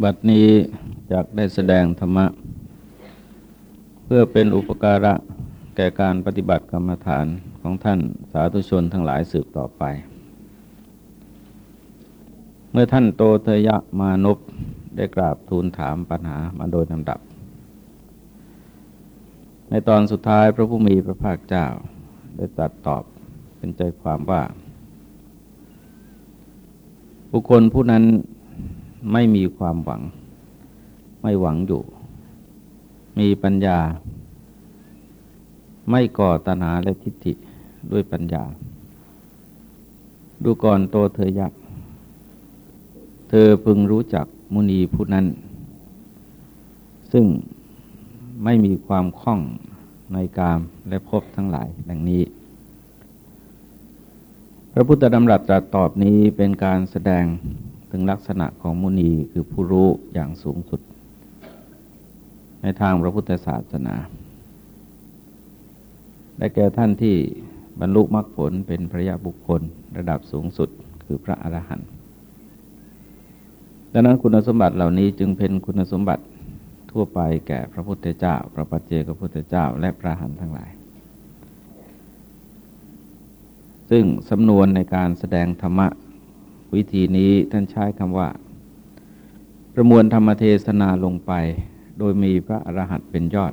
บัดนี้จากได้แสดงธรรมะ เพื่อเป็นอุปการะแก่การปฏิบัติกรรมฐานของท่านสาธุชนทั้งหลายสืบต่อไป เมื่อท่านโตเทยะมานพได้กราบทูลถามปัญหามาโดยลำดับ ในตอนสุดท้ายพระผู้มีพระภาคเจ้า ได้ตรัสตอบเป็นใจความว่า บุคคลผู้นั้น ไม่มีความหวัง ไม่หวังอยู่ มีปัญญา ไม่ก่อตัณหาและทิฏฐิด้วยปัญญา ดูก่อนโตเธอยักเธอพึงรู้จักมุนีผู้นั้น ซึ่งไม่มีความคล่องในกามและภพทั้งหลายดังนี้ พระพุทธดำรัสตรัสตอบนี้เป็นการแสดง ถึงลักษณะของมุนีคือผู้รู้อย่างสูงสุด ในทางพระพุทธศาสนาได้แก่ท่านที่บรรลุมรรคผลเป็นพระยาบุคคลระดับสูงสุดคือพระอรหันต์ดังนั้นคุณสมบัติเหล่านี้จึงเป็นคุณสมบัติทั่วไปแก่พระพุทธเจ้า พระปัจเจกพระพุทธเจ้า และพระหันทั้งหลาย ซึ่งสำนวนในการแสดงธรรมะ วิธีนี้ท่านใช้คำว่า ประมวลธรรมเทศนาลงไป โดยมีพระอรหันต์เป็นยอด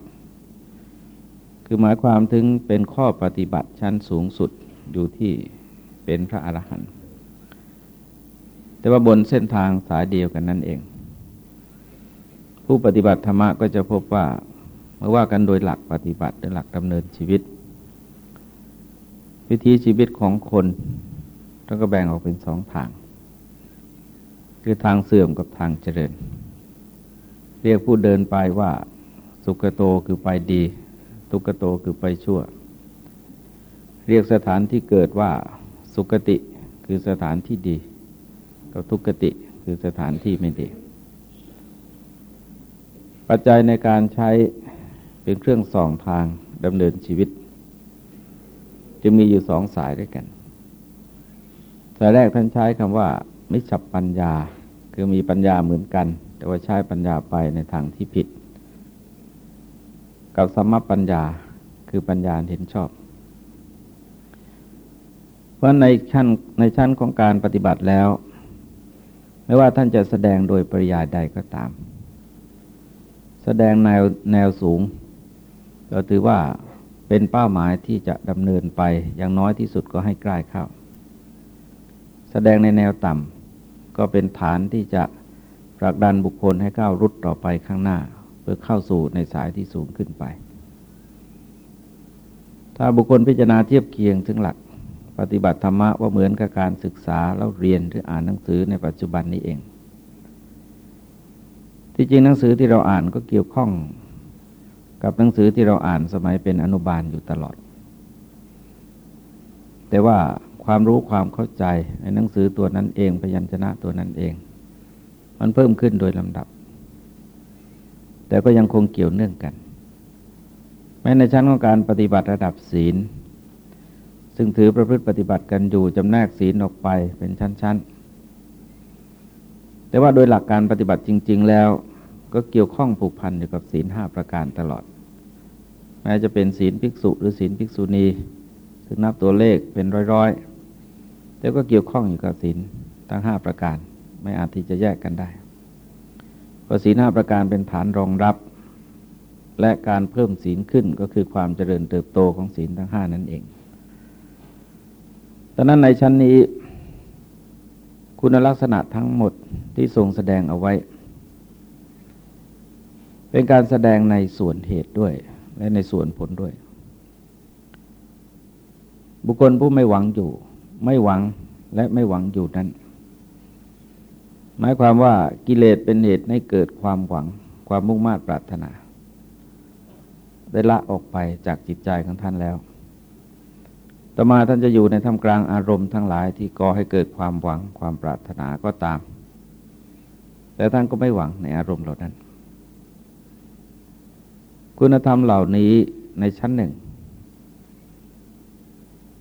คือหมายความถึงเป็นข้อปฏิบัติชั้นสูงสุดอยู่ที่เป็นพระอรหันต์แต่ว่าบนเส้นทางสายเดียวกันนั่นเอง ผู้ปฏิบัติธรรมะก็จะพบว่าเมื่อว่ากันโดยหลักปฏิบัติโดยหลักดำเนินชีวิต วิธีชีวิตของคนต้องก็แบ่งออกเป็นสองทาง คือทางเสื่อมกับทางเจริญ เรียกผู้เดินไปว่าสุกโตคือไปดี ทุกโตคือไปชั่ว เรียกสถานที่เกิดว่าสุกติคือสถานที่ดี กับทุกติคือสถานที่ไม่ดี ปัจจัยในการใช้เป็นเครื่องส่องทางดำเนินชีวิต จะมีอยู่สองสายด้วยกันสายแรกท่านใช้คำว่า มิฉับปัญญา คือมีปัญญาเหมือนกัน แต่ว่าใช้ปัญญาไปในทางที่ผิด กับสมปัญญาคือปัญญาเห็นชอบ เพราะในชั้นในชั้นของการปฏิบัติแล้ว ไม่ว่าท่านจะแสดงโดยปริยายใดก็ตาม แสดงแนวแนวสูงเราถือว่าเป็นเป้าหมายที่จะดำเนินไปอย่างน้อยที่สุดก็ให้ใกล้เข้า แสดงในแนวต่ำ ก็เป็นฐานที่จะผลักดันบุคคลให้ก้าวรุดต่อไปข้างหน้า เพื่อเข้าสู่ในสายที่สูงขึ้นไป ถ้าบุคคลพิจารณาเทียบเคียงถึงหลัก ปฏิบัติธรรมะว่าเหมือนกับการศึกษาแล้วเรียนหรืออ่านหนังสือในปัจจุบันนี้เอง ที่จริงหนังสือที่เราอ่านก็เกี่ยวข้องกับหนังสือที่เราอ่านสมัยเป็นอนุบาลอยู่ตลอด แต่ว่า ความรู้ความเข้าใจในหนังสือตัวนั้นเอง พยัญชนะตัวนั้นเอง มันเพิ่มขึ้นโดยลำดับ แต่ก็ยังคงเกี่ยวเนื่องกัน แม้ในชั้นของการปฏิบัติระดับศีล ซึ่งถือประพฤติปฏิบัติกันอยู่จำแนกศีลออกไปเป็นชั้น ๆ แต่ว่าโดยหลักการปฏิบัติจริง ๆ แล้ว ก็เกี่ยวข้องผูกพันอยู่กับศีลห้าประการตลอด แม้จะเป็นศีลภิกษุหรือศีลภิกษุณีซึ่งนับตัวเลขเป็นร้อยๆ แต่ก็เกี่ยวข้องอยู่กับศีลทั้งห้าประการ ไม่อาจที่จะแยกกันได้เพราะศีลห้าประการเป็นฐานรองรับ และการเพิ่มศีลขึ้นก็คือความเจริญเติบโตของศีลทั้งห้านั่นเองดังนั้นในชั้นนี้คุณลักษณะทั้งหมดที่ทรงแสดงเอาไว้ เป็นการแสดงในส่วนเหตุด้วย และในส่วนผลด้วย บุคคลผู้ไม่หวังอยู่ ไม่หวังและไม่หวังอยู่นั้น หมายความว่ากิเลสเป็นเหตุให้เกิดความหวัง ความมุ่งมา่ปรารถนา ได้ละออกไปจากจิตใจของท่านแล้ว ต่อมาท่านจะอยู่ในท่ามกลางอารมณ์ทั้งหลายที่ก่อให้เกิดความหวัง ความปรารถนาก็ตาม แต่ท่านก็ไม่หวังในอารมณ์เหล่านั้น คุณธรรมเหล่านี้ในชั้นหนึ่ง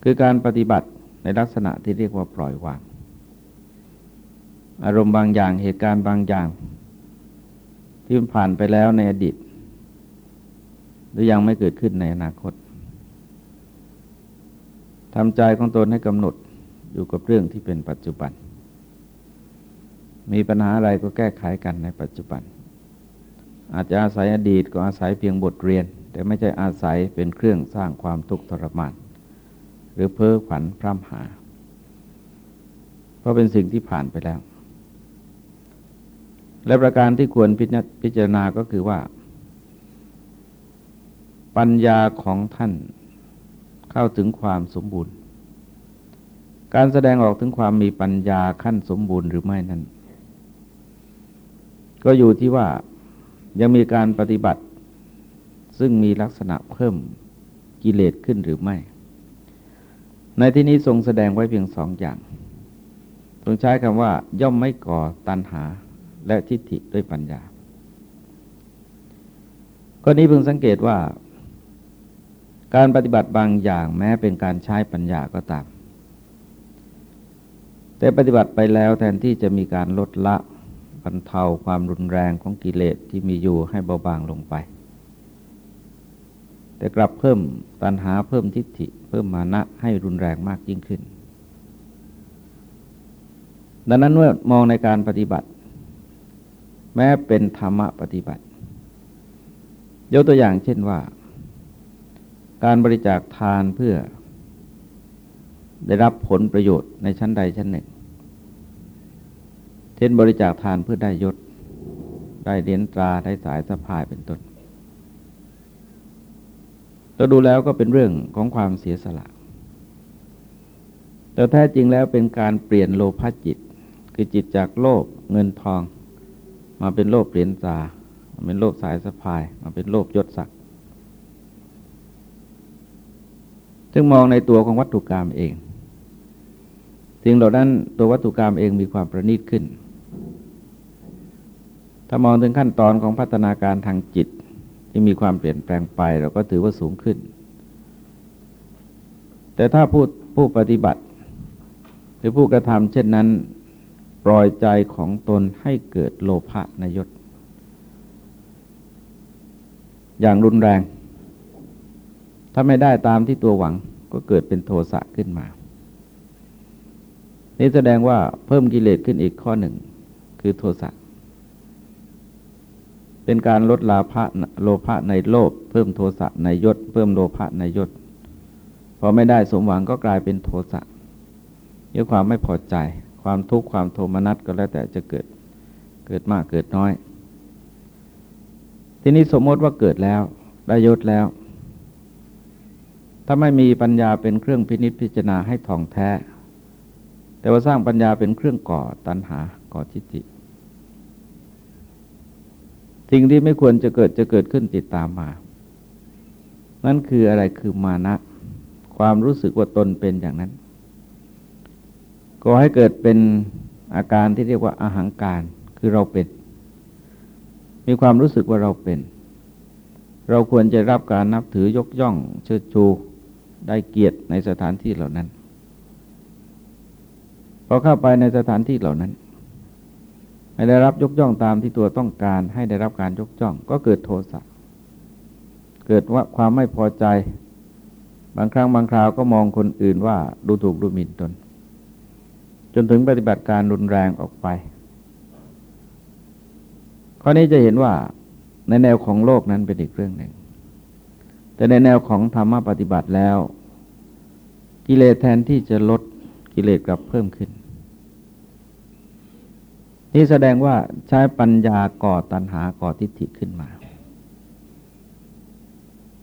คือการปฏิบัติ ในลักษณะที่เรียกว่าปล่อยวาง อารมณ์บางอย่างเหตุการณ์บางอย่าง ที่มันผ่านไปแล้วในอดีต หรือยังไม่เกิดขึ้นในอนาคตทำใจของตนให้กำหนดอยู่กับเรื่องที่เป็นปัจจุบัน มีปัญหาอะไรก็แก้ไขกันในปัจจุบัน อาจจะอาศัยอดีตก็อาศัยเพียงบทเรียน แต่ไม่ใช่อาศัยเป็นเครื่องสร้างความทุกข์ทรมาน หรือเพ้อฝันพร่ำหา เพราะเป็นสิ่งที่ผ่านไปแล้ว และประการที่ควรพิจารณาก็คือว่า ปัญญาของท่านเข้าถึงความสมบูรณ์ การแสดงออกถึงความมีปัญญาขั้นสมบูรณ์หรือไม่นั้น ก็อยู่ที่ว่ายังมีการปฏิบัติซึ่งมีลักษณะเพิ่มกิเลสขึ้นหรือไม่ ในที่นี้ทรงแสดงไว้เพียงสองอย่าง ทรงใช้คำว่า ย่อมไม่ก่อตัณหาและทิฏฐิด้วยปัญญาก็นี้เพิ่งสังเกตว่า การปฏิบัติบางอย่างแม้เป็นการใช้ปัญญาก็ตาม แต่ปฏิบัติไปแล้วแทนที่จะมีการลดละบรรเทาความรุนแรงของกิเลสที่มีอยู่ให้เบาบางลงไป แต่กลับเพิ่มตัณหาเพิ่มทิฏฐิ เพิ่มมานะให้รุนแรงมากยิ่งขึ้น ดังนั้นเมื่อมองในการปฏิบัติ แม้เป็นธรรมะปฏิบัติ ยกตัวอย่างเช่นว่า การบริจาคทานเพื่อ ได้รับผลประโยชน์ในชั้นใดชั้นหนึ่ง เช่นบริจาคทานเพื่อได้ยศ ได้เหรียญตราได้สายสะพายเป็นต้น เราดูแล้วก็เป็นเรื่องของความเสียสละ แต่แท้จริงแล้วเป็นการเปลี่ยนโลภจิต คือจิตจากโลภเงินทอง มาเป็นโลภเหรียญตามาเป็นโลภสายสะพาย มาเป็นโลภยศศักดิ์ซึ่งมองในตัวของวัตถุกรรมเองสิ่งเหล่านั้นตัววัตถุกรรมเองมีความประณีตขึ้น ถ้ามองถึงขั้นตอนของพัฒนาการทางจิต ที่มีความเปลี่ยนแปลงไปเราก็ถือว่าสูงขึ้น แต่ถ้าผู้ผู้ปฏิบัติ หรือผู้กระทำเช่นนั้น ปล่อยใจของตนให้เกิดโลภะนยศ อย่างรุนแรง ถ้าไม่ได้ตามที่ตัวหวังก็เกิดเป็นโทสะขึ้นมา นี่แสดงว่าเพิ่มกิเลสขึ้นอีกข้อหนึ่ง คือโทสะ เป็นการลดลาภะโลภะในโลภเพิ่มโทสะในยศ เพิ่มโลภะในยศพอไม่ได้สมหวังก็กลายเป็นโทสะเยอะความไม่พอใจ ความทุกข์ความโทมนัสก็แล้วแต่จะเกิดเกิดมากเกิดน้อย ทีนี้สมมติว่าเกิดแล้วได้ยศแล้ว ถ้าไม่มีปัญญาเป็นเครื่องพินิจพิจารณาให้ท่องแท้ แต่ว่าสร้างปัญญาเป็นเครื่องก่อตัณหาก่อทิฏฐิ สิ่งที่ไม่ควรจะเกิดจะเกิดขึ้นติดตามมา นั่นคืออะไรคือมานะ ความรู้สึกว่าตนเป็นอย่างนั้น ก็ให้เกิดเป็นอาการที่เรียกว่าอาหางการ คือเราเป็น มีความรู้สึกว่าเราเป็น เราควรจะรับการนับถือยกย่อง เชิดชู ได้เกียรติในสถานที่เหล่านั้นพอเข้าไปในสถานที่เหล่านั้น ไม่ได้รับยกย่องตามที่ตัวต้องการ ให้ได้รับการยกย่อง ก็เกิดโทสะเกิดว่าความไม่พอใจ บางครั้งบางคราวก็มองคนอื่นว่าดูถูกดูหมิ่นตน จนถึงปฏิบัติการรุนแรงออกไป ข้อนี้จะเห็นว่าในแนวของโลกนั้นเป็นอีกเรื่องหนึ่ง แต่ในแนวของธรรมปฏิบัติแล้ว กิเลสแทนที่จะลดกิเลสกลับเพิ่มขึ้น นี่แสดงว่าใช้ปัญญาก่อตัณหาก่อทิฏฐิขึ้นมา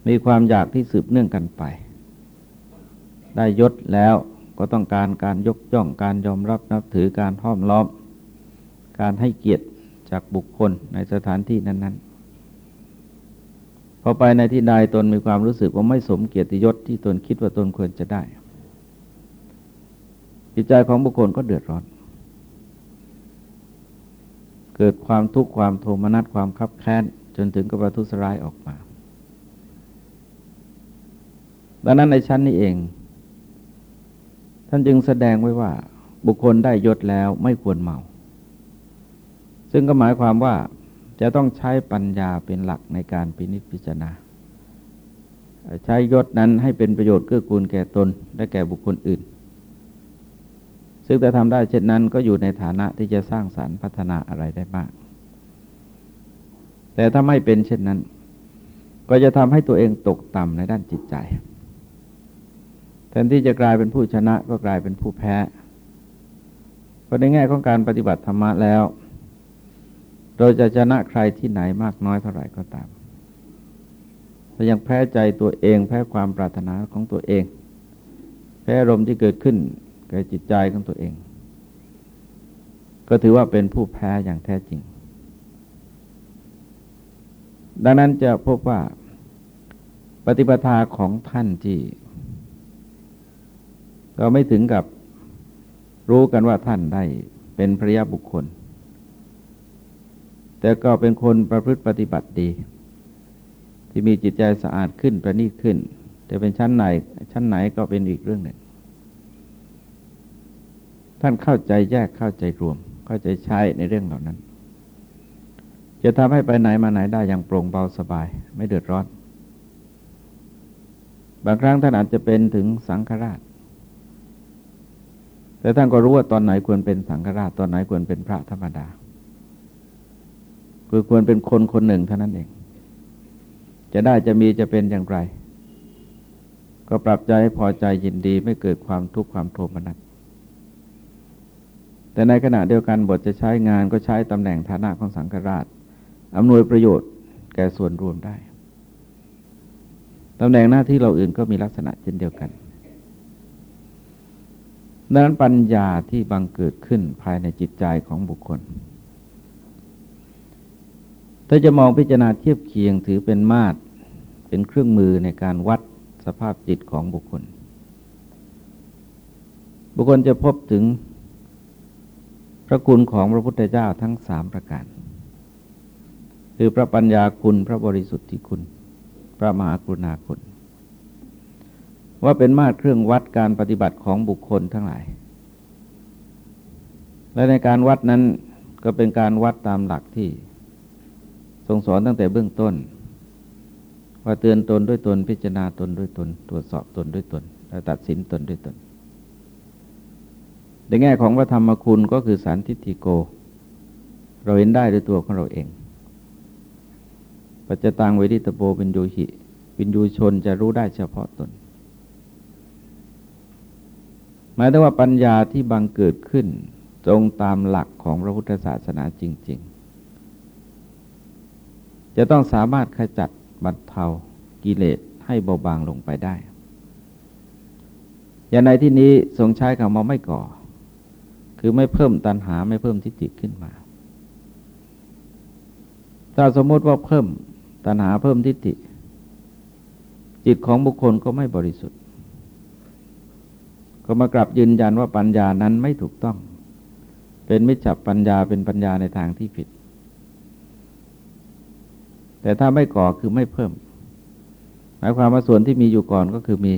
มีความอยากที่สืบเนื่องกันไป ได้ยศแล้วก็ต้องการการยกย่องการยอมรับนับถือการห้อมล้อม การให้เกียรติจากบุคคลในสถานที่นั้นๆ พอไปในที่ใดตนมีความรู้สึกว่าไม่สมเกียรติยศที่ตนคิดว่าตนควรจะได้ จิตใจของบุคคลก็เดือดร้อน เกิดความทุกข์ความโทมนัสความคับแค้นจนถึงกับประทุษร้ายออกมา ดังนั้นในชั้นนี้เอง ท่านจึงแสดงไว้ว่า บุคคลได้ยศแล้วไม่ควรเมา ซึ่งก็หมายความว่าจะต้องใช้ปัญญาเป็นหลักในการพินิจพิจารณา ใช้ยศนั้นให้เป็นประโยชน์เกื้อกูลแก่ตนและแก่บุคคลอื่น ซึ่งแต่ทำได้เช่นนั้นก็อยู่ในฐานะที่จะสร้างสารรค์พัฒนาอะไรได้มากแต่ถ้าไม่เป็นเช่นนั้น ก็จะทำให้ตัวเองตกต่ำในด้านจิตใจ แทนที่จะกลายเป็นผู้ชนะก็กลายเป็นผู้แพ้ เพราะในแง่ของการปฏิบัติธรรมะแล้ว เราจะชนะใครที่ไหนมากน้อยเท่าไหร่ก็ตามแต่ยังแพ้ใจตัวเองแพ้ความปรารถนาของตัวเอง แพ้อารมณ์ที่เกิดขึ้น กับจิตใจของตัวเอง ก็ถือว่าเป็นผู้แพ้อย่างแท้จริง ดังนั้นจะพบว่าปฏิปทาของท่านที่ ก็ไม่ถึงกับรู้กันว่าท่านได้เป็นพระยาบุคคล แต่ก็เป็นคนประพฤติปฏิบัติดี ที่มีจิตใจสะอาดขึ้นประณีตขึ้นจะเป็นชั้นไหน ชั้นไหนก็เป็นอีกเรื่องหนึ่ง ท่านเข้าใจแยกเข้าใจรวม เข้าใจใช้ในเรื่องเหล่านั้น จะทำให้ไปไหนมาไหนได้อย่างโปร่งเบาสบาย ไม่เดือดร้อน บางครั้งท่านอาจจะเป็นถึงสังฆราช แต่ท่านก็รู้ว่าตอนไหนควรเป็นสังฆราช ตอนไหนควรเป็นพระธรรมดา คือควรเป็นคนคนหนึ่งเท่านั้นเอง จะได้จะมีจะเป็นอย่างไร ก็ปรับใจให้พอใจยินดีไม่เกิดความทุกข์ความโทมนัส แต่ในขณะเดียวกันบทจะใช้งานก็ใช้ตำแหน่งฐานะของสังฆราชอำนวยประโยชน์แก่ส่วนรวมได้ตำแหน่งหน้าที่เราอื่นก็มีลักษณะเช่นเดียวกันดังนั้นปัญญาที่บังเกิดขึ้นภายในจิตใจของบุคคล ถ้าจะมองพิจารณาเทียบเคียงถือเป็นมาตร เป็นเครื่องมือในการวัดสภาพจิตของบุคคล บุคคลจะพบถึง พระคุณของพระพุทธเจ้าทั้งสามประการ คือพระปัญญาคุณพระบริสุทธิคุณ พระมหากรุณาคุณ ว่าเป็นมาตรเครื่องวัดการปฏิบัติของบุคคลทั้งหลาย และในการวัดนั้นก็เป็นการวัดตามหลักที่ ทรงสอนตั้งแต่เบื้องต้น ว่าเตือนตนด้วยตนพิจารณาตนด้วยตน ตรวจสอบตนด้วยตนและตัดสินตนด้วยตน ในแง่ของพระธรรมคุณก็คือสารทิฏฐิโก เราเห็นได้ด้วยตัวของเราเอง ปัจจตังเวทิตโปเป็นโยหิวินยูชนจะรู้ได้เฉพาะตน หมายถึงว่าปัญญาที่บังเกิดขึ้น ตรงตามหลักของพระพุทธศาสนาจริง ๆ จะต้องสามารถขจัดบรรเทากิเลสให้เบาบางลงไปได้ อย่างในที่นี้ทรงใช้คำว่าไม่ก่อ คือไม่เพิ่มตัณหาไม่เพิ่มทิฏฐิขึ้นมา ถ้าสมมติว่าเพิ่มตัณหาเพิ่มทิฏฐิ จิตของบุคคลก็ไม่บริสุทธิ์ ก็มากลับยืนยันว่าปัญญานั้นไม่ถูกต้อง เป็นมิจฉาปัญญาเป็นปัญญาในทางที่ผิด แต่ถ้าไม่ก่อคือไม่เพิ่ม หมายความว่าส่วนที่มีอยู่ก่อนก็คือมี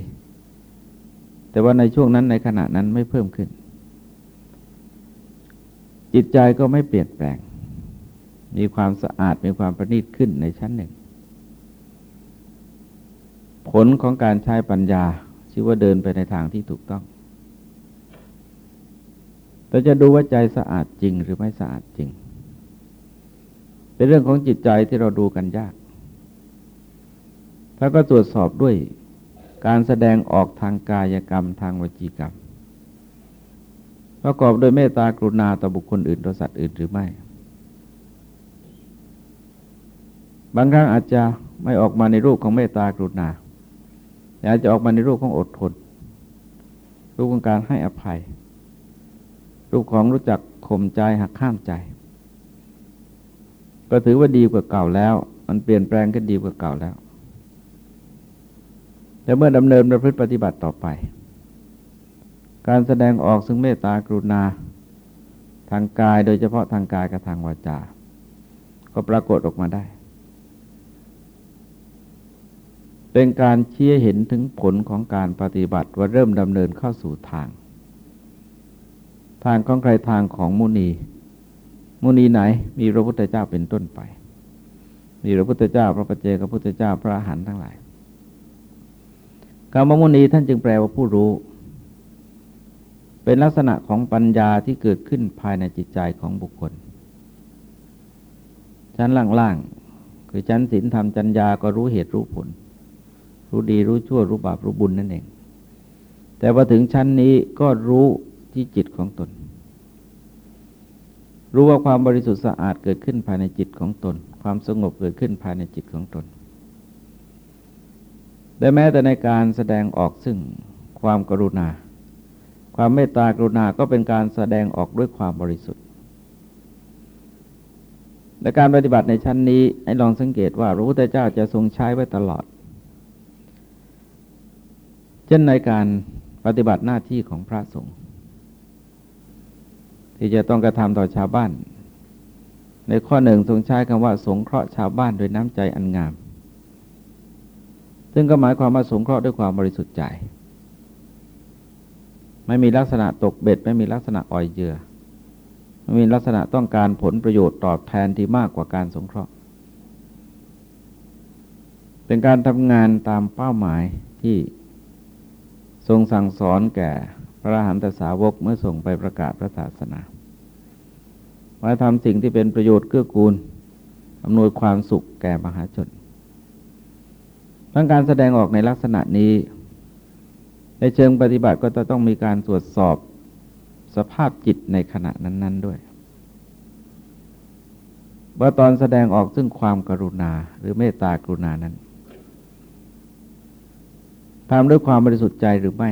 แต่ว่าในช่วงนั้นในขณะนั้นไม่เพิ่มขึ้น จิตใจก็ไม่เปลี่ยนแปลง มีความสะอาดมีความประณีตขึ้นในชั้นหนึ่ง ผลของการใช้ปัญญาชื่อว่าเดินไปในทางที่ถูกต้อง แต่จะดูว่าใจสะอาดจริงหรือไม่สะอาดจริง เป็นเรื่องของจิตใจที่เราดูกันยากแล้วก็ตรวจสอบด้วยการแสดงออกทางกายกรรมทางวจีกรรม ประกอบโดยเมตตากรุณาต่อบุคคลอื่นต่อสัตว์อื่นหรือไม่ บางครั้งอาจจะไม่ออกมาในรูปของเมตตากรุณาแต่อาจจะออกมาในรูปของอดทน รูปของการให้อภัย รูปของรู้จักข่มใจหักข้ามใจ ก็ถือว่าดีกว่าเก่าแล้ว มันเปลี่ยนแปลงขึ้นดีกว่าเก่าแล้ว แต่เมื่อดำเนินประพฤติปฏิบัติต่อไป การแสดงออกซึ่งเมตตากรุณา ทางกายโดยเฉพาะทางกายกับทางวาจา ก็ปรากฏออกมาได้ เป็นการเชี้เห็นถึงผลของการปฏิบัติว่าเริ่มดำเนินเข้าสู่ทาง ทางของใครทางของมุนี มุนีไหนมีพระพุทธเจ้าเป็นต้นไป มีพระพุทธเจ้า พระปเจกพระพุทธเจ้าพระอรหันต์ทั้งหลายคำว่ามุนีท่านจึงแปลว่าผู้รู้ เป็นลักษณะของปัญญาที่เกิดขึ้นภายในจิตใจของบุคคล ชั้นล่างๆ คือชั้นศีลธรรมจัญญาก็รู้เหตุรู้ผล รู้ดีรู้ชั่วรู้บาปรู้บุญนั่นเอง แต่พอถึงชั้นนี้ก็รู้ที่จิตของตน รู้ว่าความบริสุทธิ์สะอาดเกิดขึ้นภายในจิตของตน ความสงบเกิดขึ้นภายในจิตของตนและแม้แต่ในการแสดงออกซึ่งความกรุณา ความเมตตากรุณาก็เป็นการแสดงออกด้วยความบริสุทธิ์และการปฏิบัติในชั้นนี้ให้ลองสังเกตว่าพระพุทธเจ้าจะทรงใช้ไว้ตลอด เช่นในการปฏิบัติหน้าที่ของพระสงฆ์ที่จะต้องกระทำต่อชาวบ้าน ในข้อหนึ่งทรงใช้คำว่า สงเคราะห์ชาวบ้านโดยน้ำใจอันงาม ซึ่งก็หมายความว่าสงเคราะห์ด้วยความบริสุทธิ์ใจ ไม่มีลักษณะตกเบ็ด ไม่มีลักษณะอ่อยเยื่อไม่มีลักษณะต้องการผลประโยชน์ตอบแทนที่มากกว่าการสงเคราะห์ เป็นการทำงานตามเป้าหมายที่ทรงสั่งสอนแก่พระอรหันตสาวกเมื่อส่งไปประกาศพระศาสนาว่าทำสิ่งที่เป็นประโยชน์เกื้อกูลอำนวยความสุขแก่มหาชนทั้งการแสดงออกในลักษณะนี้ ในเชิงปฏิบัติก็จะต้องมีการตรวจสอบสภาพจิตในขณะนั้น ๆ ด้วยว่าตอนแสดงออกซึ่งความกรุณาหรือเมตตากรุณานั้นทำด้วยความบริสุทธิ์ใจหรือไม่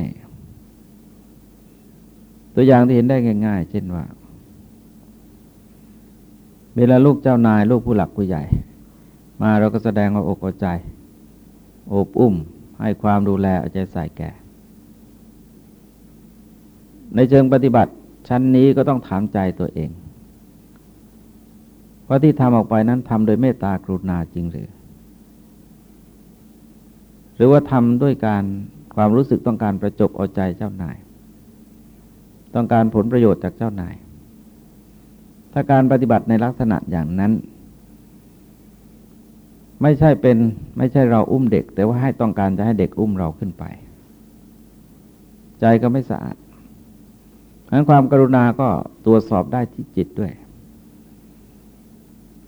ตัวอย่างที่เห็นได้ง่าย ๆ เช่นว่า เวลาลูกเจ้านาย ลูกผู้หลักผู้ใหญ่ มาเราก็แสดงว่าอกใจ โอบอุ้ม ให้ความดูแลเอาใจใส่แก่ ในเชิงปฏิบัติชั้นนี้ก็ต้องถามใจตัวเอง ว่าที่ทำออกไปนั้นทำโดยเมตตากรุณาจริงหรือ หรือว่าทำด้วยการความรู้สึกต้องการประจบเอาใจเจ้านาย ต้องการผลประโยชน์จากเจ้านาย ถ้าการปฏิบัติในลักษณะอย่างนั้น ไม่ใช่เป็นไม่ใช่เราอุ้มเด็ก แต่ว่าให้ต้องการจะให้เด็กอุ้มเราขึ้นไป ใจก็ไม่สะอาด งั้นความกรุณาก็ตรวจสอบได้ที่จิตด้วย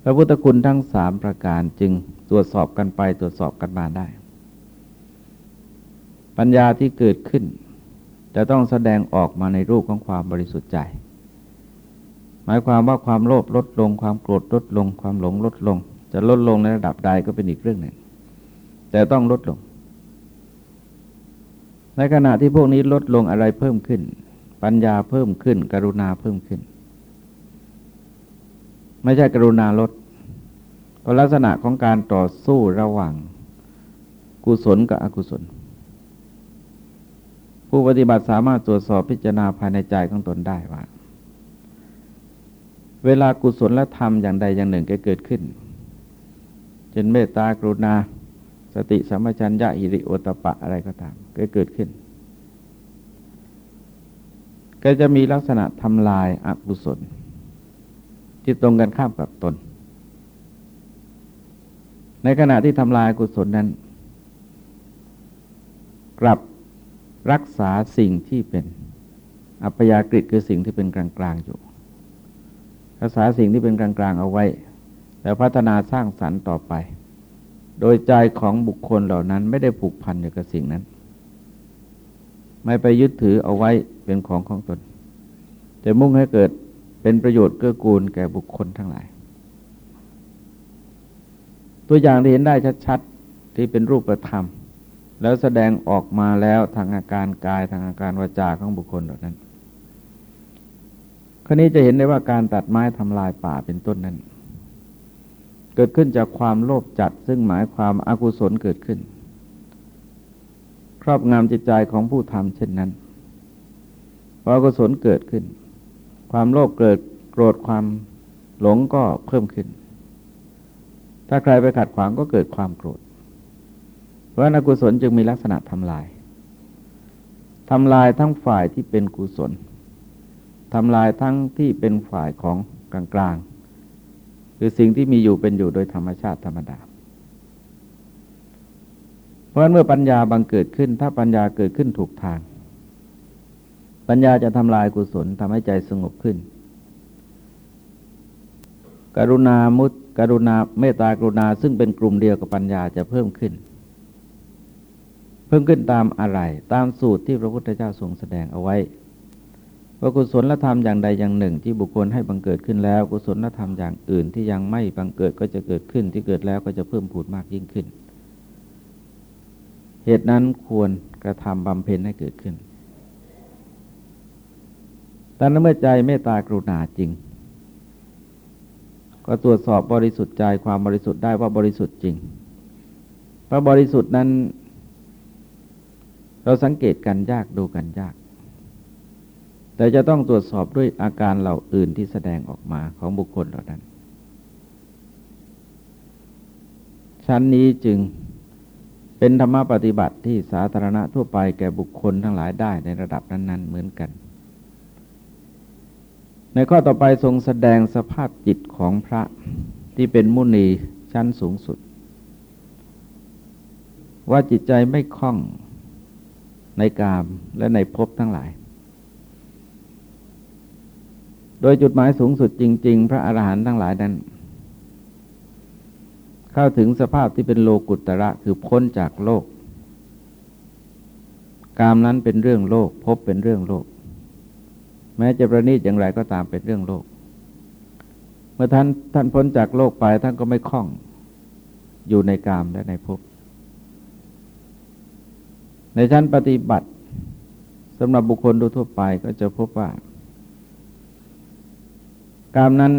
พระพุทธคุณทั้งสามประการจึงตรวจสอบกันไปตรวจสอบกันมาได้ ปัญญาที่เกิดขึ้น จะต้องแสดงออกมาในรูปของความบริสุทธิ์ใจ หมายความว่าความโลภลดลง ความโกรธลดลง ความหลงลดลง จะลดลงในระดับใดก็เป็นอีกเรื่องหนึ่ง แต่ต้องลดลง ในขณะที่พวกนี้ลดลงอะไรเพิ่มขึ้น ปัญญาเพิ่มขึ้น กรุณาเพิ่มขึ้น ไม่ใช่กรุณาลดเพราะลักษณะของการต่อสู้ระหว่าง กุศลกับอกุศล ผู้ปฏิบัติสามารถตรวจสอบพิจารณาภายในใจของตนได้ว่า เวลากุศลและธรรมอย่างใดอย่างหนึ่งเกิดขึ้นช่นเมตตากรุณา สติสัมปชัญญะอิริโอตปะอะไรก็ตามก็เกิดขึ้น ก็จะมีลักษณะทำลายอากุศล ที่ตรงกันข้ามกับตน ในขณะที่ทำลายกุศลนั้น กลับรักษาสิ่งที่เป็น อัปยากฤิคือสิ่งที่เป็นกลางๆอยู่ รักษาสิ่งที่เป็นกลางๆเอาไว้ แล้วพัฒนาสร้างสรรค์ต่อไป โดยใจของบุคคลเหล่านั้นไม่ได้ผูกพันอยู่กับสิ่งนั้น ไม่ไปยึดถือเอาไว้เป็นของของตน แต่มุ่งให้เกิดเป็นประโยชน์เกื้อกูลแก่บุคคลทั้งหลาย ตัวอย่างที่เห็นได้ชัดๆ ที่เป็นรูปธรรม แล้วแสดงออกมาแล้วทางอาการกายทางอาการวาจาของบุคคลเหล่านั้นคราวนี้จะเห็นได้ว่าการตัดไม้ทำลายป่าเป็นต้นนั้น เกิดขึ้นจากความโลภจัดซึ่งหมายความอากุศลเกิดขึ้น รอบงำจิตใจของผู้ทำเช่นนั้นพออกุศลเกิดขึ้น ความโลภเกิดโกรธความหลงก็เพิ่มขึ้น ถ้าใครไปขัดขวางก็เกิดความโกรธ เพราะอกุศลจึงมีลักษณะทำลายทำลายทั้งฝ่ายที่เป็นกุศลทำลายทั้งที่เป็นฝ่ายของกลางๆคือสิ่งที่มีอยู่เป็นอยู่โดยธรรมชาติธรรมดา ราะเมื่อปัญญาบังเกิดขึ้น ถ้าปัญญาเกิดขึ้นถูกทาง ปัญญาจะทำลายกุศลทำให้ใจสงบขึ้น กรุณามุตกรุณาเมตตากรุณาซึ่งเป็นกลุ่มเดียวกับปัญญาจะเพิ่มขึ้น เพิ่มขึ้นตามอะไร ตามสูตรที่พระพุทธเจ้าทรงแสดงเอาไว้ว่ากุศลธรรมอย่างใดอย่างหนึ่ง ที่บุคคลให้บังเกิดขึ้นแล้วกุศลธรรมอย่างอื่นที่ยังไม่บังเกิดก็จะเกิดขึ้นที่เกิดแล้วก็จะเพิ่มพูดมากยิ่งขึ้น เหตุนั้นควรกระทำบำเพ็ญให้เกิดขึ้นแต่เมื่อใจเมตตากรุณาจริง ก็ตรวจสอบบริสุทธิ์ใจความบริสุทธิ์ได้ว่าบริสุทธิ์จริง พระบริสุทธิ์นั้น เราสังเกตกันยากดูกันยาก แต่จะต้องตรวจสอบด้วยอาการเหล่าอื่นที่แสดงออกมาของบุคคลเหล่านั้น ชั้นนี้จึง เป็นธรรมปฏิบัติที่สาธารณะทั่วไปแก่บุคคลทั้งหลายได้ในระดับนั้น ๆ เหมือนกัน ในข้อต่อไปทรงแสดงสภาพจิตของพระที่เป็นมุนีชั้นสูงสุด ว่าจิตใจไม่คล่องในกามและในภพทั้งหลาย โดยจุดหมายสูงสุดจริง ๆ พระอาหารหันต์ทั้งหลายนั้น เข้าถึงสภาพที่เป็นโลกุตระคือพ้นจากโลก กามนั้นเป็นเรื่องโลก พบเป็นเรื่องโลก แม้จะประณีตอย่างไรก็ตามเป็นเรื่องโลก เมื่อท่านท่านพ้นจากโลกไปท่านก็ไม่คล้องอยู่ในกามและในภพในชั้นปฏิบัติสำหรับบุคคลทั่วไปก็จะพบว่า กามนั้น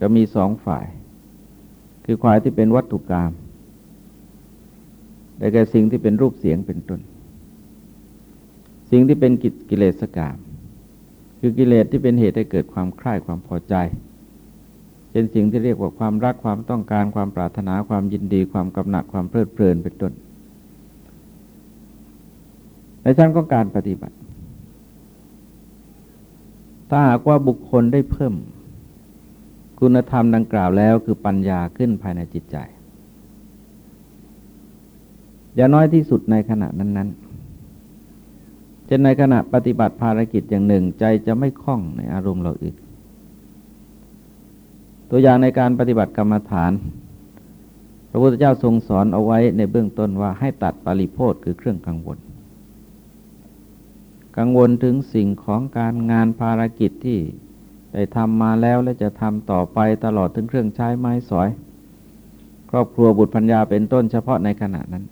ก็มีสองฝ่าย คือฝ่ายที่เป็นวัตถุกรรมได้แก่สิ่งที่เป็นรูปเสียงเป็นต้น สิ่งที่เป็นกิกิเลสกรรมคือกิเลสที่เป็นเหตุให้เกิดความคลายความพอใจ เป็นสิ่งที่เรียกว่าความรักความต้องการความปรารถนาความยินดี ความกำหนัดความเพลิดเพลินเป็นต้น ในชั้นของการปฏิบัติ ถ้าหากว่าบุคคลได้เพิ่ม คุณธรรมดังกล่าวแล้วคือปัญญาขึ้นภายในจิตใจ อย่าน้อยที่สุดในขณะนั้น ๆ เช่นในขณะปฏิบัติภารกิจอย่างหนึ่งใจจะไม่คล่องในอารมณ์เราอื่น ตัวอย่างในการปฏิบัติกรรมฐาน พระพุทธเจ้าทรงสอนเอาไว้ในเบื้องต้นว่าให้ตัดปริโพธคือเครื่องกังวล กังวลถึงสิ่งของการงานภารกิจที่ ได้ทำมาแล้วและจะทำต่อไปตลอดถึงเครื่องใช้ไม้สอย ครอบครัวบุตรพัญญาเป็นต้นเฉพาะในขณะนั้น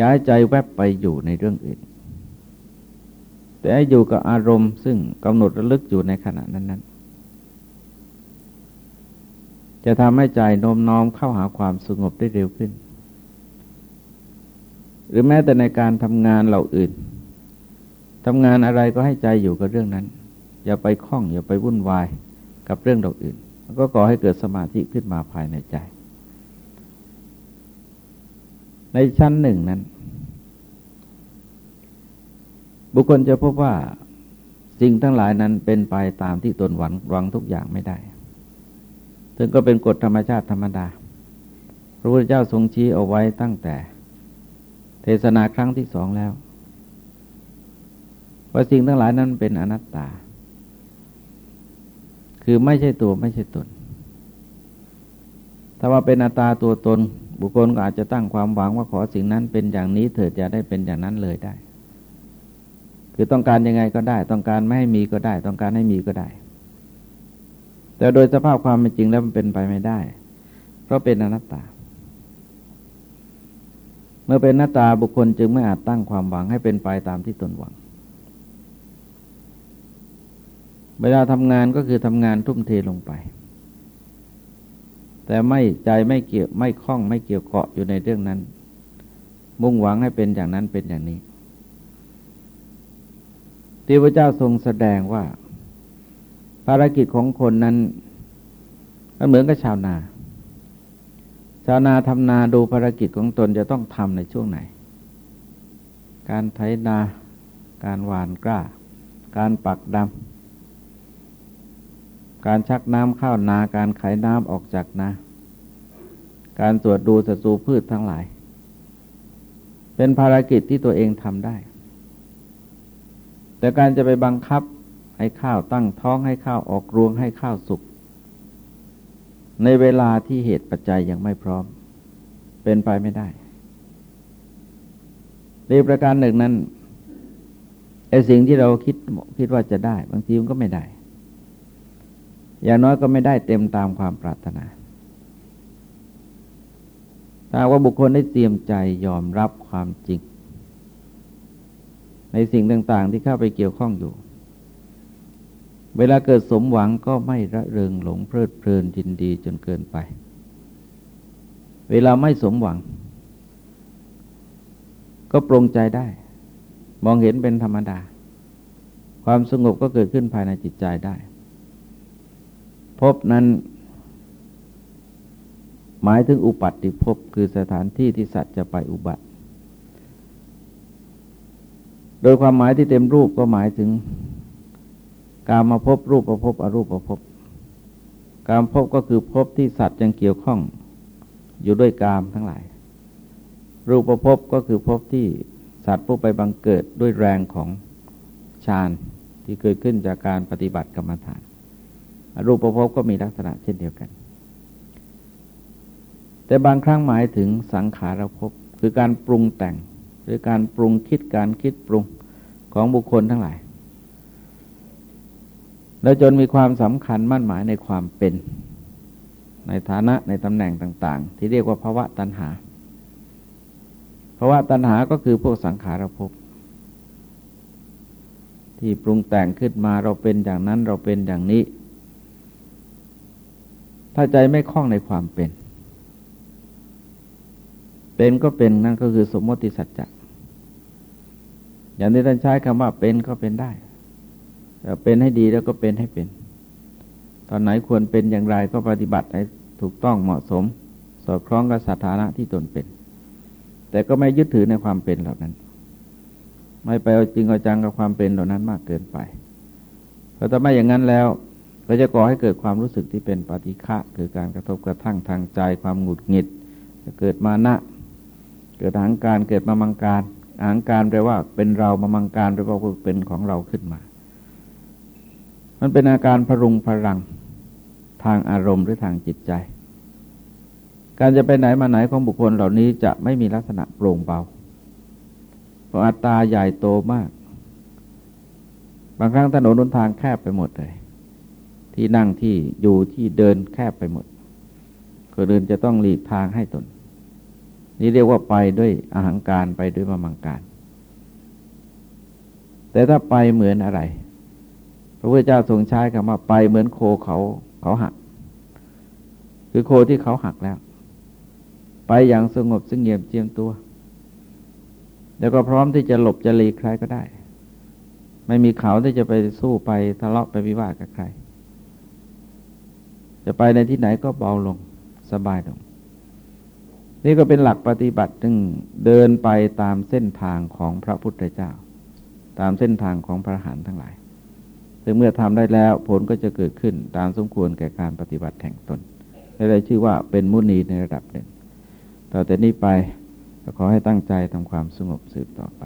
ย้ายใจแวบไปอยู่ในเรื่องอื่น แต่อยู่กับอารมณ์ซึ่งกำหนดระลึกอยู่ในขณะนั้นๆ จะทำให้ใจโน้มน้อมเข้าหาความสงบได้เร็วขึ้น หรือแม้แต่ในการทำงานเหล่าอื่นทำงานอะไรก็ให้ใจอยู่กับเรื่องนั้น อย่าไปคล้อง อย่าไปวุ่นวายกับเรื่องดอกอื่น ก็ก่อให้เกิดสมาธิขึ้นมาภายในใจ ในชั้นหนึ่งนั้น บุคคลจะพบว่าสิ่งทั้งหลายนั้นเป็นไปตามที่ตนหวังหวังทุกอย่างไม่ได้ ซึ่งก็เป็นกฎธรรมชาติธรรมดา พระพุทธเจ้าทรงชี้เอาไว้ตั้งแต่ เทศนาครั้งที่สองแล้ว ว่าสิ่งทั้งหลายนั้นเป็นอนัตตา คือไม่ใช่ตัวไม่ใช่ตน ถ้าว่าเป็นอัตตาตัวตน บุคคลก็อาจจะตั้งความหวังว่าขอสิ่งนั้นเป็นอย่างนี้เถิดจะได้เป็นอย่างนั้นเลยได้ คือต้องการยังไงก็ได้ ต้องการไม่ให้มีก็ได้ ต้องการให้มีก็ได้ แต่โดยสภาพความเป็นจริงแล้วมันเป็นไปไม่ได้ เพราะเป็นอนัตตา เมื่อเป็นหน้าตาบุคคลจึงไม่อาจตั้งความหวังให้เป็นไปตามที่ตนหวัง เวลาทำงานก็คือทำงานทุ่มเทลงไป แต่ไม่ใจไม่เกี่ยวไม่คล้องไม่เกี่ยวเกาะอยู่ในเรื่องนั้น มุ่งหวังให้เป็นอย่างนั้นเป็นอย่างนี้ที่พระเจ้าทรงแสดงว่า ภารกิจของคนนั้นก็เหมือนกับชาวนา ชาวนาทำนาดูภารกิจของตนจะต้องทำในช่วงไหน การไถนา การหวานกล้า การปักดำ การชักน้ำเข้านาการไขน้ำออกจากนาการตรวจดูศัตรูพืชทั้งหลาย เป็นภารกิจที่ตัวเองทำได้ แต่การจะไปบังคับให้ข้าวตั้งท้องให้ข้าวออกรวงให้ข้าวสุก ในเวลาที่เหตุปัจจัยยังไม่พร้อม เป็นไปไม่ได้ในประการหนึ่งนั้นไอ้สิ่งที่เราคิดคิดว่าจะได้ บางทีมันก็ไม่ได้ อย่างน้อยก็ไม่ได้เต็มตามความปรารถนาถ้าว่าบุคคลได้เตรียมใจยอมรับความจริง ในสิ่งต่างๆที่เข้าไปเกี่ยวข้องอยู่ เวลาเกิดสมหวังก็ไม่ระเริงหลงเพลิดเพลินยินดีจนเกินไป เวลาไม่สมหวัง ก็ปรงใจได้ มองเห็นเป็นธรรมดา ความสงบก็เกิดขึ้นภายในจิตใจได้ พบนั้น หมายถึงอุปัติภพคือสถานที่ที่สัตว์จะไปอุบัติ โดยความหมายที่เต็มรูปก็หมายถึง การมาพบรูปประพบอรูปประพบการพบก็คือพบที่สัตว์ยังเกี่ยวข้องอยู่ด้วยกามทั้งหลาย รูปประพบก็คือพบที่สัตว์ผู้ไปบังเกิดด้วยแรงของฌานที่เกิดขึ้นจากการปฏิบัติกรรมฐาน รูปประพก็มีลักษณะเช่นเดียวกัน แต่บางครั้งหมายถึงสังขารภพคือการปรุงแต่งหรือการปรุงคิดการคิดปรุงของบุคคลทั้งหลาย แล้วจนมีความสำคัญมั่นหมายในความเป็น ในฐานะในตำแหน่งต่าง ๆ ที่เรียกว่าภาวะตัณหาเพราว่าตัณหาก็คือพวกสังขารภพที่ปรุงแต่งขึ้นมาเราเป็นอย่างนั้นเราเป็นอย่างนี้ ถ้าใจไม่คล้องในความเป็น เป็นก็เป็นนั่นก็คือสมมติสัจจะอย่างที่ท่านใช้คำว่าเป็นก็เป็นได้เป็นให้ดีแล้วก็เป็นให้เป็น ตอนไหนควรเป็นอย่างไรก็ปฏิบัติให้ถูกต้องเหมาะสม สอดคล้องกับสถานะที่ตนเป็น แต่ก็ไม่ยึดถือในความเป็นเหล่านั้น ไม่ไปเอาจริงเอาจังกับความเป็นเหล่านั้นมากเกินไป เพราะถ้าไม่อย่างนั้นแล้ว ก็จะก่อให้เกิดความรู้สึกที่เป็นปฏิฆะคือการกระทบกระทั่งทางใจความหงุดหงิดจะเกิดมานะ เกิดหังการเกิดมามังการหังการแปลว่าเป็นเรามามังการแปลว่าเป็นของเราขึ้นมา มันเป็นอาการพรุงพรังทางอารมณ์หรือทางจิตใจ การจะไปไหนมาไหนของบุคคลเหล่านี้จะไม่มีลักษณะโปร่งเบาเพราะอัตราใหญ่โตมาก บางครั้งถนนนนทางแคบไปหมดเลย ที่นั่งที่อยู่ที่เดินแคบไปหมดคนอื่นจะต้องหลีกทางให้ตน นี่เรียกว่าไปด้วยอาหางการไปด้วยมามังการ แต่ถ้าไปเหมือนอะไร พระพุทธเจ้าทรงใช้คำว่าไปเหมือนโคเขาเขาหัก คือโคที่เขาหักแล้ว ไปอย่างสงบสงเงียบเจียมตัว แล้วก็พร้อมที่จะหลบจะหลีกใครก็ได้ ไม่มีเขาที่จะไปสู้ไปทะเลาะไปวิวาทกับใคร จะไปในที่ไหนก็เบาลงสบายลง นี่ก็เป็นหลักปฏิบัติซึ่งเดินไปตามเส้นทางของพระพุทธเจ้า ตามเส้นทางของพระหันทั้งหลายซึ่งเมื่อทำได้แล้วผลก็จะเกิดขึ้นตามสมควรแก่การปฏิบัติแห่งตนได้ชื่อว่าเป็นมุนีในระดับหนึ่ง ต่อแต่นี้ไปขอให้ตั้งใจทำความสงบสืบต่อไป